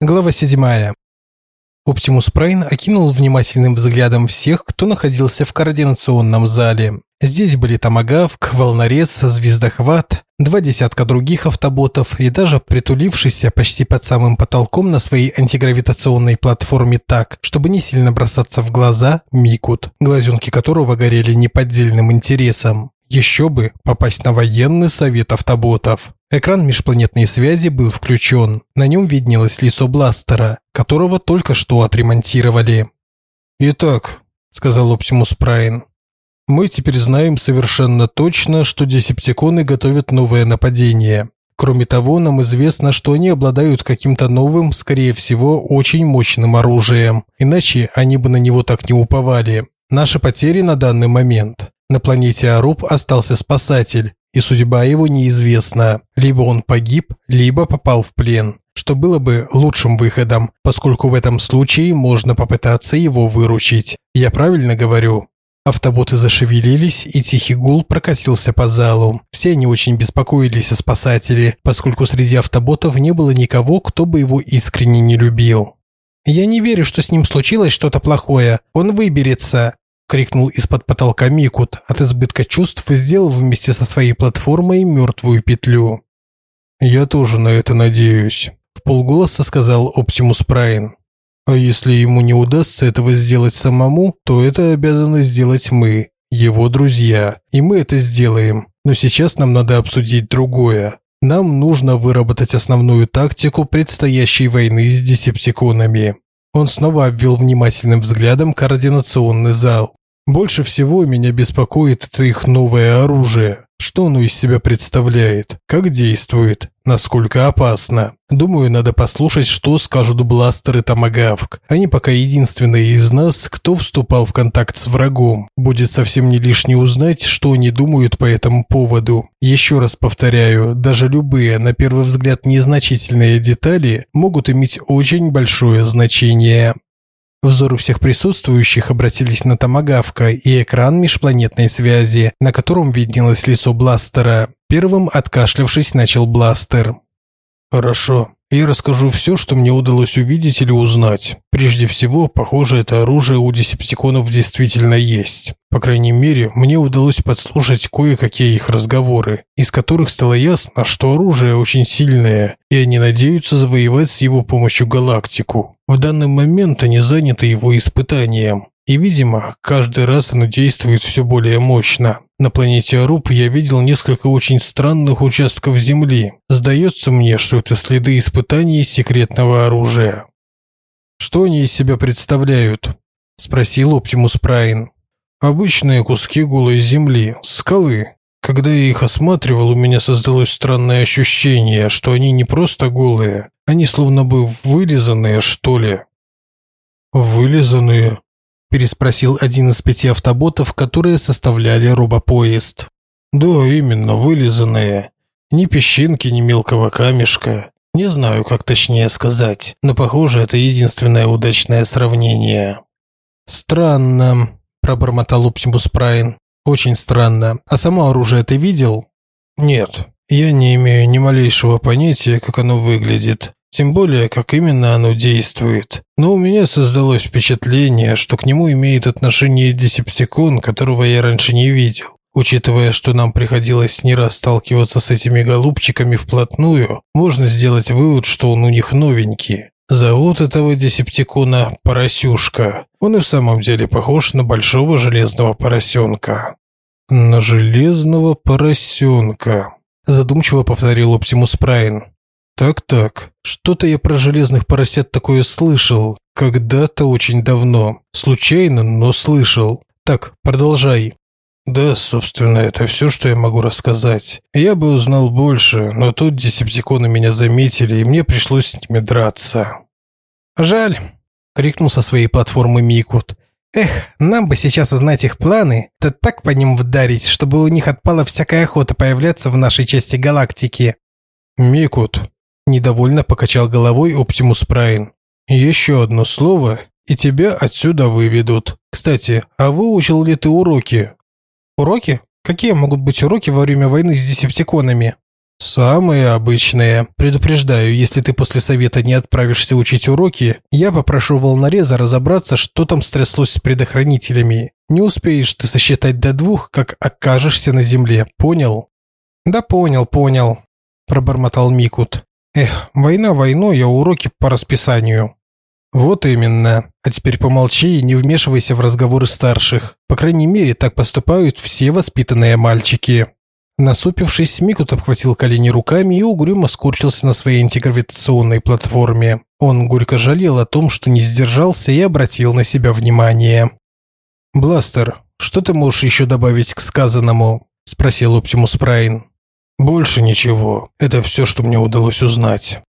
Глава 7. Оптимус Прайн окинул внимательным взглядом всех, кто находился в координационном зале. Здесь были Томагавк, Волнорез, Звездохват, два десятка других автоботов и даже притулившийся почти под самым потолком на своей антигравитационной платформе так, чтобы не сильно бросаться в глаза, Микут, глазенки которого горели неподдельным интересом. Еще бы попасть на военный совет автоботов. Экран межпланетной связи был включен. На нем виднелось лицо бластера, которого только что отремонтировали. «Итак», – сказал Оптимус Прайн, – «мы теперь знаем совершенно точно, что десептиконы готовят новое нападение. Кроме того, нам известно, что они обладают каким-то новым, скорее всего, очень мощным оружием. Иначе они бы на него так не уповали. Наши потери на данный момент. На планете Аруб остался спасатель, и судьба его неизвестна. Либо он погиб, либо попал в плен, что было бы лучшим выходом, поскольку в этом случае можно попытаться его выручить. Я правильно говорю? Автоботы зашевелились, и тихий гул прокатился по залу. Все они очень беспокоились о спасателе, поскольку среди автоботов не было никого, кто бы его искренне не любил. «Я не верю, что с ним случилось что-то плохое. Он выберется крикнул из-под потолка Микут, от избытка чувств сделал вместе со своей платформой мертвую петлю. Я тоже на это надеюсь, в полголоса сказал Оптимус Прайн. А если ему не удастся этого сделать самому, то это обязаны сделать мы, его друзья, и мы это сделаем. Но сейчас нам надо обсудить другое. Нам нужно выработать основную тактику предстоящей войны с десептиконами. Он снова обвел внимательным взглядом координационный зал. Больше всего меня беспокоит это их новое оружие. Что оно из себя представляет? Как действует? Насколько опасно? Думаю, надо послушать, что скажут бластеры Томагавк. Они пока единственные из нас, кто вступал в контакт с врагом. Будет совсем не лишне узнать, что они думают по этому поводу. Еще раз повторяю, даже любые, на первый взгляд, незначительные детали могут иметь очень большое значение. Взоры всех присутствующих обратились на Томагавка и экран межпланетной связи, на котором виднелось лицо Бластера. Первым, откашлявшись, начал Бластер. «Хорошо. Я расскажу все, что мне удалось увидеть или узнать. Прежде всего, похоже, это оружие у десептиконов действительно есть. По крайней мере, мне удалось подслушать кое-какие их разговоры, из которых стало ясно, что оружие очень сильное, и они надеются завоевать с его помощью галактику. В данный момент они заняты его испытанием. И, видимо, каждый раз оно действует все более мощно. На планете Аруб я видел несколько очень странных участков Земли. Сдается мне, что это следы испытаний секретного оружия. «Что они из себя представляют?» – спросил Оптимус Прайн. «Обычные куски голой земли, скалы. Когда я их осматривал, у меня создалось странное ощущение, что они не просто голые, они словно бы вылизанные, что ли». «Вылизанные?» Переспросил один из пяти автоботов, которые составляли робопоезд. Да, именно, вылизанные. Ни песчинки, ни мелкого камешка. Не знаю, как точнее сказать, но похоже, это единственное удачное сравнение. Странно, пробормотал Оптимус Прайн. Очень странно. А само оружие ты видел? Нет, я не имею ни малейшего понятия, как оно выглядит. Тем более, как именно оно действует. Но у меня создалось впечатление, что к нему имеет отношение Десептикон, которого я раньше не видел. Учитывая, что нам приходилось не раз сталкиваться с этими голубчиками вплотную, можно сделать вывод, что он у них новенький. Зовут этого Десептикона Поросюшка. Он и в самом деле похож на большого железного поросенка. На железного поросенка. Задумчиво повторил Оптимус Прайн. Так-так, что-то я про железных поросят такое слышал. Когда-то очень давно. Случайно, но слышал. Так, продолжай. Да, собственно, это все, что я могу рассказать. Я бы узнал больше, но тут десептиконы меня заметили, и мне пришлось с ними драться. Жаль, крикнул со своей платформы Микут. Эх, нам бы сейчас узнать их планы, да так по ним вдарить, чтобы у них отпала всякая охота появляться в нашей части галактики. Микут, Недовольно покачал головой Оптимус Прайн. Еще одно слово, и тебя отсюда выведут. Кстати, а выучил ли ты уроки? Уроки? Какие могут быть уроки во время войны с десептиконами? Самые обычные. Предупреждаю, если ты после совета не отправишься учить уроки, я попрошу волнореза разобраться, что там стряслось с предохранителями. Не успеешь ты сосчитать до двух, как окажешься на земле. Понял? Да понял, понял, пробормотал Микут. Эх, война войной, а уроки по расписанию. Вот именно. А теперь помолчи и не вмешивайся в разговоры старших. По крайней мере, так поступают все воспитанные мальчики. Насупившись, Микут обхватил колени руками и угрюмо скорчился на своей антигравитационной платформе. Он горько жалел о том, что не сдержался и обратил на себя внимание. «Бластер, что ты можешь еще добавить к сказанному?» – спросил Оптимус Прайн. «Больше ничего. Это все, что мне удалось узнать».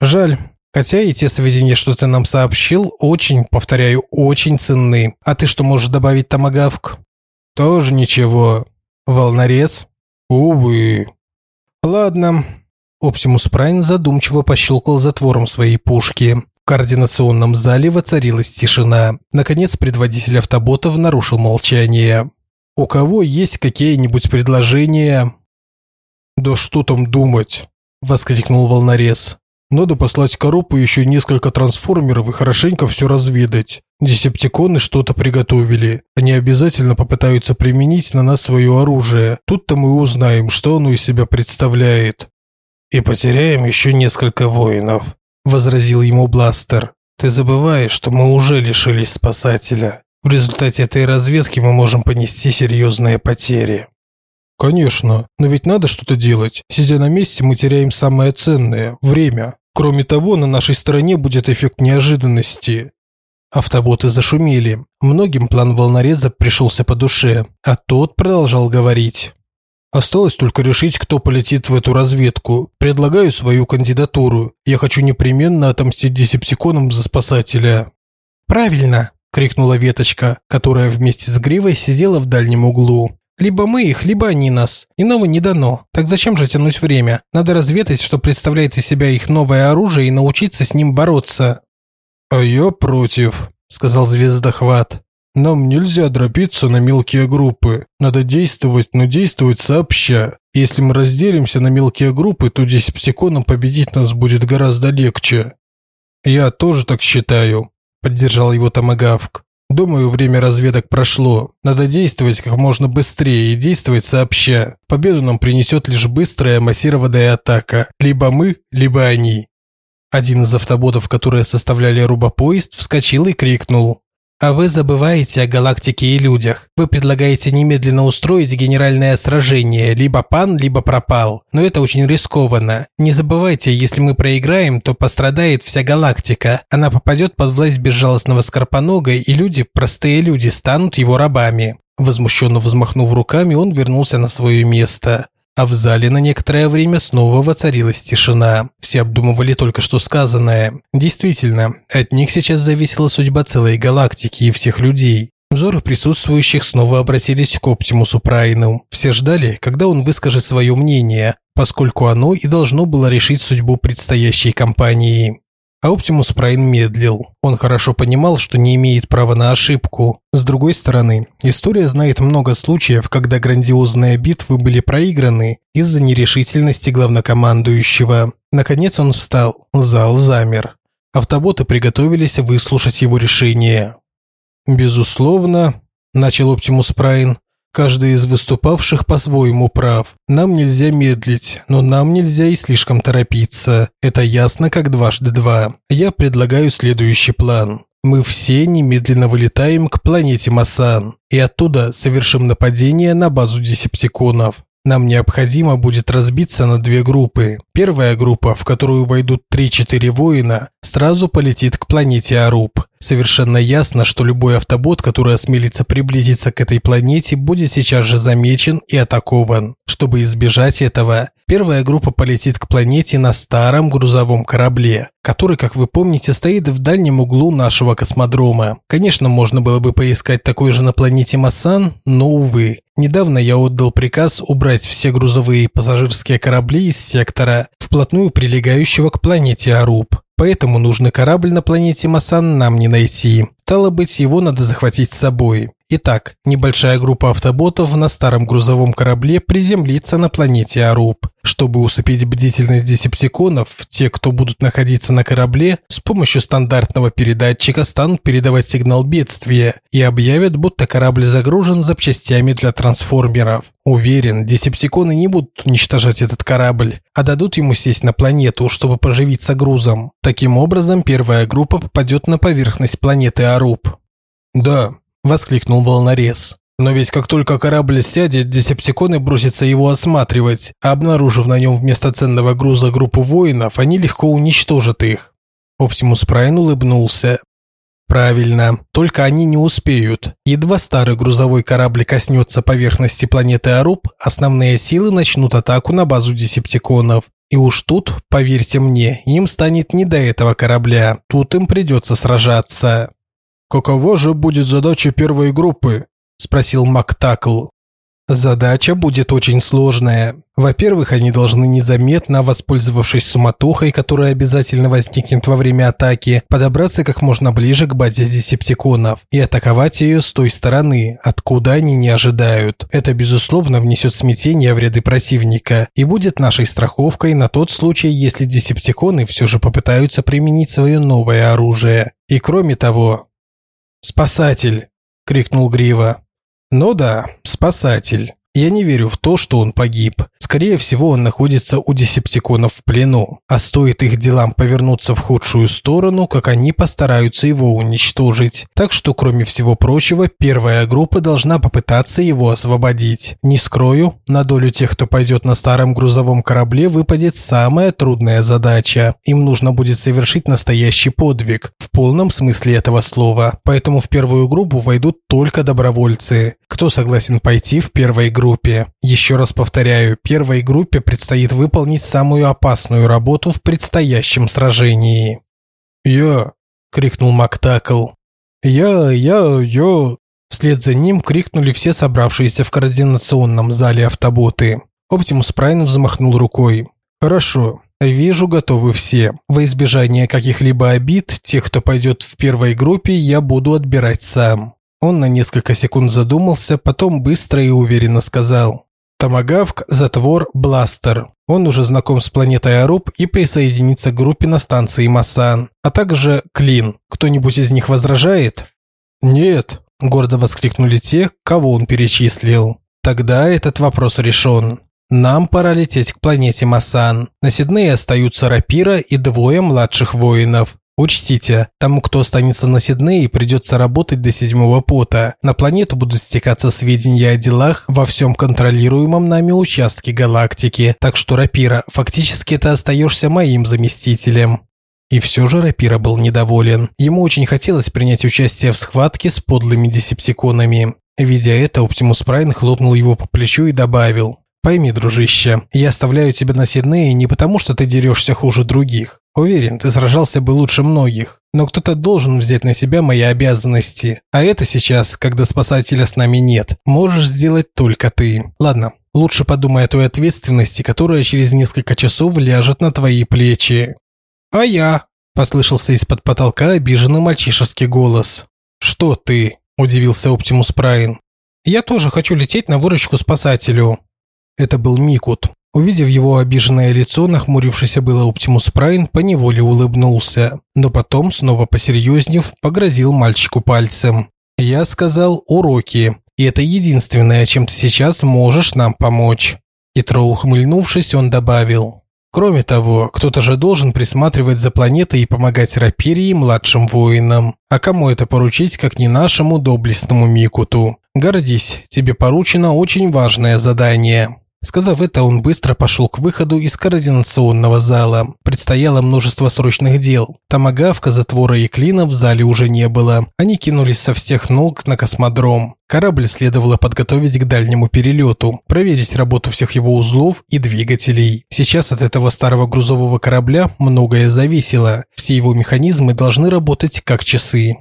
«Жаль. Хотя и те сведения, что ты нам сообщил, очень, повторяю, очень ценны. А ты что можешь добавить, Томагавк?» «Тоже ничего. Волнорез?» Увы. Ладно. Оптимус Прайн задумчиво пощелкал затвором своей пушки. В координационном зале воцарилась тишина. Наконец предводитель автоботов нарушил молчание. У кого есть какие-нибудь предложения? Да что там думать, воскликнул волнорез. Надо послать коробку еще несколько трансформеров и хорошенько все разведать. Десептиконы что-то приготовили. Они обязательно попытаются применить на нас свое оружие. Тут-то мы узнаем, что оно из себя представляет. И потеряем еще несколько воинов, возразил ему Бластер. Ты забываешь, что мы уже лишились спасателя. В результате этой разведки мы можем понести серьезные потери. Конечно, но ведь надо что-то делать. Сидя на месте, мы теряем самое ценное время. Кроме того, на нашей стороне будет эффект неожиданности. Автоботы зашумели. Многим план волнореза пришелся по душе, а тот продолжал говорить. Осталось только решить, кто полетит в эту разведку. Предлагаю свою кандидатуру. Я хочу непременно отомстить десептиконам за спасателя. Правильно, крикнула веточка, которая вместе с гривой сидела в дальнем углу. Либо мы их, либо они нас. Иного не дано. Так зачем же тянуть время? Надо разведать, что представляет из себя их новое оружие и научиться с ним бороться. «А я против», – сказал Звездохват. «Нам нельзя дробиться на мелкие группы. Надо действовать, но действовать сообща. Если мы разделимся на мелкие группы, то десептиконам победить нас будет гораздо легче». «Я тоже так считаю», – поддержал его Томагавк. «Думаю, время разведок прошло. Надо действовать как можно быстрее и действовать сообща. Победу нам принесет лишь быстрая массированная атака. Либо мы, либо они». Один из автоботов, которые составляли рубопоезд, вскочил и крикнул. «А вы забываете о галактике и людях. Вы предлагаете немедленно устроить генеральное сражение. Либо пан, либо пропал. Но это очень рискованно. Не забывайте, если мы проиграем, то пострадает вся галактика. Она попадет под власть безжалостного Скорпонога, и люди, простые люди, станут его рабами». Возмущенно взмахнув руками, он вернулся на свое место а в зале на некоторое время снова воцарилась тишина. Все обдумывали только что сказанное. Действительно, от них сейчас зависела судьба целой галактики и всех людей. Взоры присутствующих снова обратились к Оптимусу Прайну. Все ждали, когда он выскажет свое мнение, поскольку оно и должно было решить судьбу предстоящей кампании. А Оптимус Прайн медлил. Он хорошо понимал, что не имеет права на ошибку. С другой стороны, история знает много случаев, когда грандиозные битвы были проиграны из-за нерешительности главнокомандующего. Наконец он встал. Зал замер. Автоботы приготовились выслушать его решение. «Безусловно», – начал Оптимус Прайн, Каждый из выступавших по-своему прав. Нам нельзя медлить, но нам нельзя и слишком торопиться. Это ясно как дважды два. Я предлагаю следующий план. Мы все немедленно вылетаем к планете Масан и оттуда совершим нападение на базу десептиконов. Нам необходимо будет разбиться на две группы. Первая группа, в которую войдут 3-4 воина, сразу полетит к планете Аруб. Совершенно ясно, что любой автобот, который осмелится приблизиться к этой планете, будет сейчас же замечен и атакован. Чтобы избежать этого, первая группа полетит к планете на старом грузовом корабле, который, как вы помните, стоит в дальнем углу нашего космодрома. Конечно, можно было бы поискать такой же на планете Масан, но, увы. Недавно я отдал приказ убрать все грузовые и пассажирские корабли из сектора, вплотную прилегающего к планете Аруб поэтому нужный корабль на планете Масан нам не найти. Стало быть, его надо захватить с собой. Итак, небольшая группа автоботов на старом грузовом корабле приземлится на планете Аруб. Чтобы усыпить бдительность десептиконов, те, кто будут находиться на корабле, с помощью стандартного передатчика станут передавать сигнал бедствия и объявят, будто корабль загружен запчастями для трансформеров. Уверен, десептиконы не будут уничтожать этот корабль, а дадут ему сесть на планету, чтобы поживиться грузом. Таким образом, первая группа попадет на поверхность планеты Аруб. Да, – воскликнул волнорез. Но ведь как только корабль сядет, десептиконы бросятся его осматривать, а обнаружив на нем вместо ценного груза группу воинов, они легко уничтожат их. Оптимус Прайн улыбнулся. Правильно, только они не успеют. Едва старый грузовой корабль коснется поверхности планеты Аруб, основные силы начнут атаку на базу десептиконов. И уж тут, поверьте мне, им станет не до этого корабля. Тут им придется сражаться. «Какова же будет задача первой группы?» – спросил Мактакл. Задача будет очень сложная. Во-первых, они должны незаметно, воспользовавшись суматохой, которая обязательно возникнет во время атаки, подобраться как можно ближе к базе десептиконов и атаковать ее с той стороны, откуда они не ожидают. Это, безусловно, внесет смятение в ряды противника и будет нашей страховкой на тот случай, если десептиконы все же попытаются применить свое новое оружие. И кроме того, «Спасатель!» – крикнул Грива. «Ну да, спасатель. Я не верю в то, что он погиб. Скорее всего, он находится у десептиконов в плену. А стоит их делам повернуться в худшую сторону, как они постараются его уничтожить. Так что, кроме всего прочего, первая группа должна попытаться его освободить. Не скрою, на долю тех, кто пойдет на старом грузовом корабле, выпадет самая трудная задача. Им нужно будет совершить настоящий подвиг, в полном смысле этого слова. Поэтому в первую группу войдут только добровольцы. Кто согласен пойти в первой группе? Еще раз повторяю, первой группе предстоит выполнить самую опасную работу в предстоящем сражении. «Я!» – крикнул Мактакл. «Я, я, я!» Вслед за ним крикнули все собравшиеся в координационном зале автоботы. Оптимус Прайн взмахнул рукой. «Хорошо, вижу, готовы все. Во избежание каких-либо обид, тех, кто пойдет в первой группе, я буду отбирать сам». Он на несколько секунд задумался, потом быстро и уверенно сказал. «Томагавк, затвор, бластер. Он уже знаком с планетой Аруб и присоединится к группе на станции Масан, а также Клин. Кто-нибудь из них возражает?» «Нет», – гордо воскликнули те, кого он перечислил. «Тогда этот вопрос решен. Нам пора лететь к планете Масан. На Сиднее остаются Рапира и двое младших воинов. Учтите, тому, кто останется на Сиднее, придется работать до седьмого пота. На планету будут стекаться сведения о делах во всем контролируемом нами участке галактики. Так что, Рапира, фактически ты остаешься моим заместителем. И все же Рапира был недоволен. Ему очень хотелось принять участие в схватке с подлыми десептиконами. Видя это, Оптимус Прайн хлопнул его по плечу и добавил. «Пойми, дружище, я оставляю тебя на Сиднее не потому, что ты дерешься хуже других. Уверен, ты сражался бы лучше многих, но кто-то должен взять на себя мои обязанности. А это сейчас, когда спасателя с нами нет, можешь сделать только ты. Ладно, лучше подумай о той ответственности, которая через несколько часов ляжет на твои плечи. А я, послышался из-под потолка обиженный мальчишеский голос. Что ты? удивился Оптимус Прайн. Я тоже хочу лететь на выручку спасателю. Это был Микут. Увидев его обиженное лицо, нахмурившийся было Оптимус Прайн поневоле улыбнулся, но потом, снова посерьезнев, погрозил мальчику пальцем. «Я сказал уроки, и это единственное, чем ты сейчас можешь нам помочь». Хитро ухмыльнувшись, он добавил. «Кроме того, кто-то же должен присматривать за планетой и помогать Раперии младшим воинам. А кому это поручить, как не нашему доблестному Микуту? Гордись, тебе поручено очень важное задание». Сказав это, он быстро пошел к выходу из координационного зала. Предстояло множество срочных дел. Томагавка, затвора и клина в зале уже не было. Они кинулись со всех ног на космодром. Корабль следовало подготовить к дальнему перелету, проверить работу всех его узлов и двигателей. Сейчас от этого старого грузового корабля многое зависело. Все его механизмы должны работать как часы.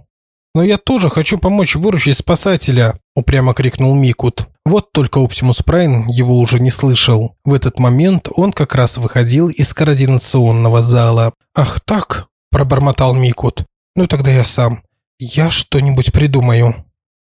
«Но я тоже хочу помочь выручить спасателя!» – упрямо крикнул Микут. Вот только Оптимус Прайн его уже не слышал. В этот момент он как раз выходил из координационного зала. «Ах так!» – пробормотал Микут. «Ну тогда я сам. Я что-нибудь придумаю».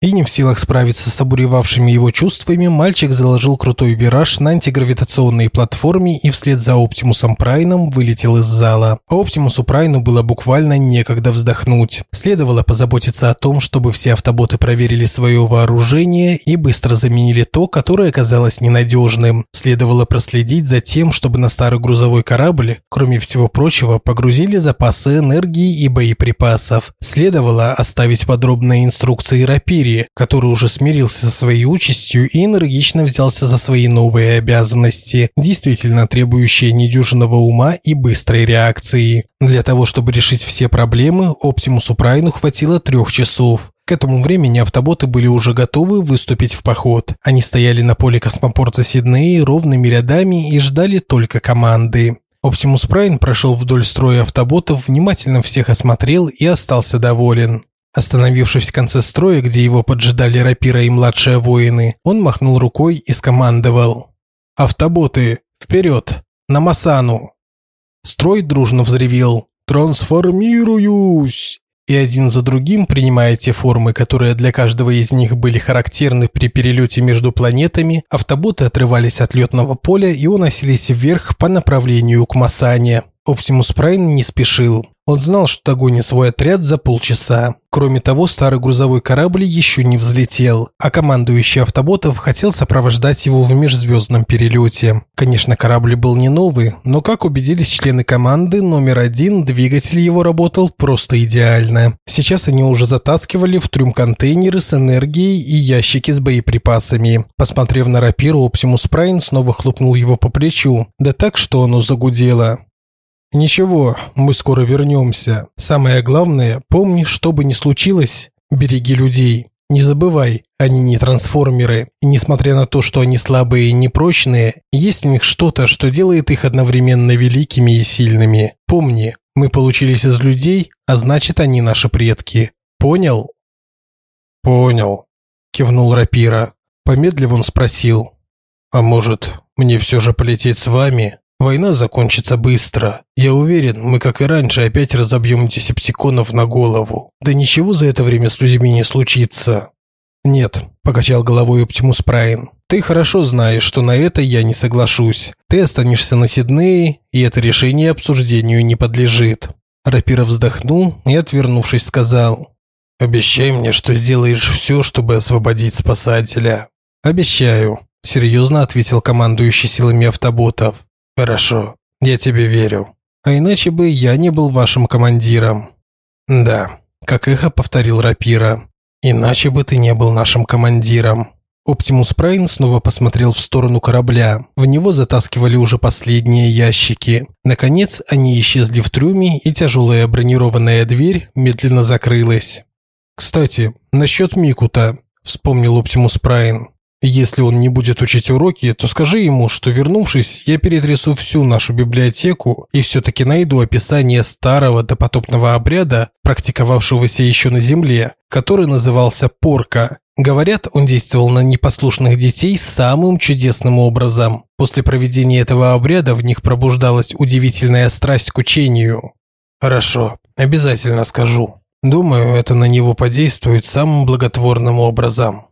И не в силах справиться с обуревавшими его чувствами, мальчик заложил крутой вираж на антигравитационной платформе и вслед за Оптимусом Прайном вылетел из зала. Оптимусу Прайну было буквально некогда вздохнуть. Следовало позаботиться о том, чтобы все автоботы проверили свое вооружение и быстро заменили то, которое оказалось ненадежным. Следовало проследить за тем, чтобы на старый грузовой корабль, кроме всего прочего, погрузили запасы энергии и боеприпасов. Следовало оставить подробные инструкции Рапире, Юрия, который уже смирился со своей участью и энергично взялся за свои новые обязанности, действительно требующие недюжинного ума и быстрой реакции. Для того, чтобы решить все проблемы, Оптимусу Прайну хватило трех часов. К этому времени автоботы были уже готовы выступить в поход. Они стояли на поле космопорта Сидней ровными рядами и ждали только команды. Оптимус Прайн прошел вдоль строя автоботов, внимательно всех осмотрел и остался доволен. Остановившись в конце строя, где его поджидали рапира и младшие воины, он махнул рукой и скомандовал. «Автоботы! Вперед! На Масану!» Строй дружно взревел «Трансформируюсь!» И один за другим, принимая те формы, которые для каждого из них были характерны при перелете между планетами, автоботы отрывались от летного поля и уносились вверх по направлению к Масане. Оптимус Прайн не спешил. Он знал, что догонит свой отряд за полчаса. Кроме того, старый грузовой корабль еще не взлетел, а командующий автоботов хотел сопровождать его в межзвездном перелете. Конечно, корабль был не новый, но, как убедились члены команды, номер один, двигатель его работал просто идеально. Сейчас они уже затаскивали в трюм контейнеры с энергией и ящики с боеприпасами. Посмотрев на рапиру, Оптимус Прайн снова хлопнул его по плечу, да так, что оно загудело. «Ничего, мы скоро вернемся. Самое главное, помни, что бы ни случилось, береги людей. Не забывай, они не трансформеры, и несмотря на то, что они слабые и непрочные, есть в них что-то, что делает их одновременно великими и сильными. Помни, мы получились из людей, а значит, они наши предки. Понял?» «Понял», – кивнул Рапира. Помедлив он спросил, «А может, мне все же полететь с вами?» Война закончится быстро. Я уверен, мы, как и раньше, опять разобьем десептиконов на голову. Да ничего за это время с людьми не случится. Нет, покачал головой Оптимус Прайн. Ты хорошо знаешь, что на это я не соглашусь. Ты останешься на Сиднее, и это решение обсуждению не подлежит. Рапиров вздохнул и, отвернувшись, сказал: "Обещай мне, что сделаешь все, чтобы освободить спасателя". "Обещаю", серьезно ответил командующий силами автоботов. Хорошо, я тебе верю. А иначе бы я не был вашим командиром. Да, как эхо повторил Рапира. Иначе бы ты не был нашим командиром. Оптимус Прайн снова посмотрел в сторону корабля. В него затаскивали уже последние ящики. Наконец, они исчезли в трюме, и тяжелая бронированная дверь медленно закрылась. «Кстати, насчет Микута», – вспомнил Оптимус Прайн. Если он не будет учить уроки, то скажи ему, что вернувшись, я перетрясу всю нашу библиотеку и все-таки найду описание старого допотопного обряда, практиковавшегося еще на Земле, который назывался порка. Говорят, он действовал на непослушных детей самым чудесным образом. После проведения этого обряда в них пробуждалась удивительная страсть к учению. Хорошо, обязательно скажу. Думаю, это на него подействует самым благотворным образом.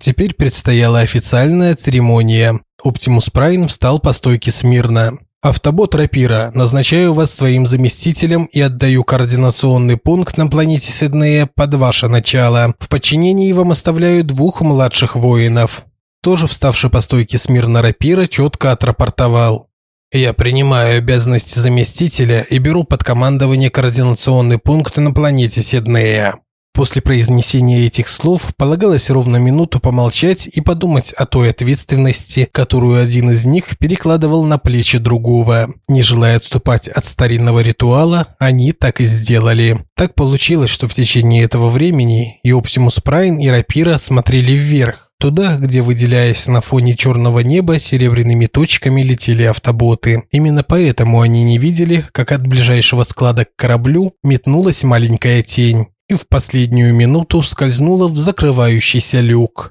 Теперь предстояла официальная церемония. Оптимус Прайн встал по стойке смирно. Автобот Рапира, назначаю вас своим заместителем и отдаю координационный пункт на планете Сиднея под ваше начало. В подчинении вам оставляю двух младших воинов. Тоже вставший по стойке смирно Рапира четко отрапортовал. Я принимаю обязанности заместителя и беру под командование координационный пункт на планете Сиднея. После произнесения этих слов полагалось ровно минуту помолчать и подумать о той ответственности, которую один из них перекладывал на плечи другого. Не желая отступать от старинного ритуала, они так и сделали. Так получилось, что в течение этого времени и Оптимус Прайн, и Рапира смотрели вверх, туда, где, выделяясь на фоне черного неба, серебряными точками летели автоботы. Именно поэтому они не видели, как от ближайшего склада к кораблю метнулась маленькая тень и в последнюю минуту скользнула в закрывающийся люк.